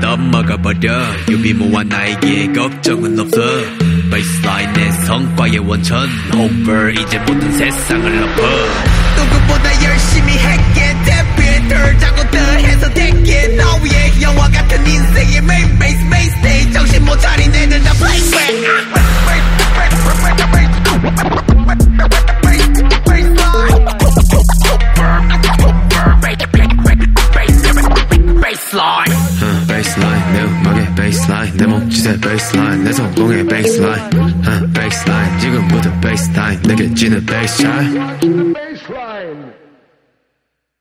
떠먹어버려. 유비무와 나에게 걱정은 없어. 내 성과의 원천. Over 이제 모든 세상을 엎어. 누구보다 내 음악의 베이스라인 내 몸짓의 베이스라인 내 성공의 베이스라인 아, 베이스라인 지금부터 베이스라인 내게 지는 베이스라인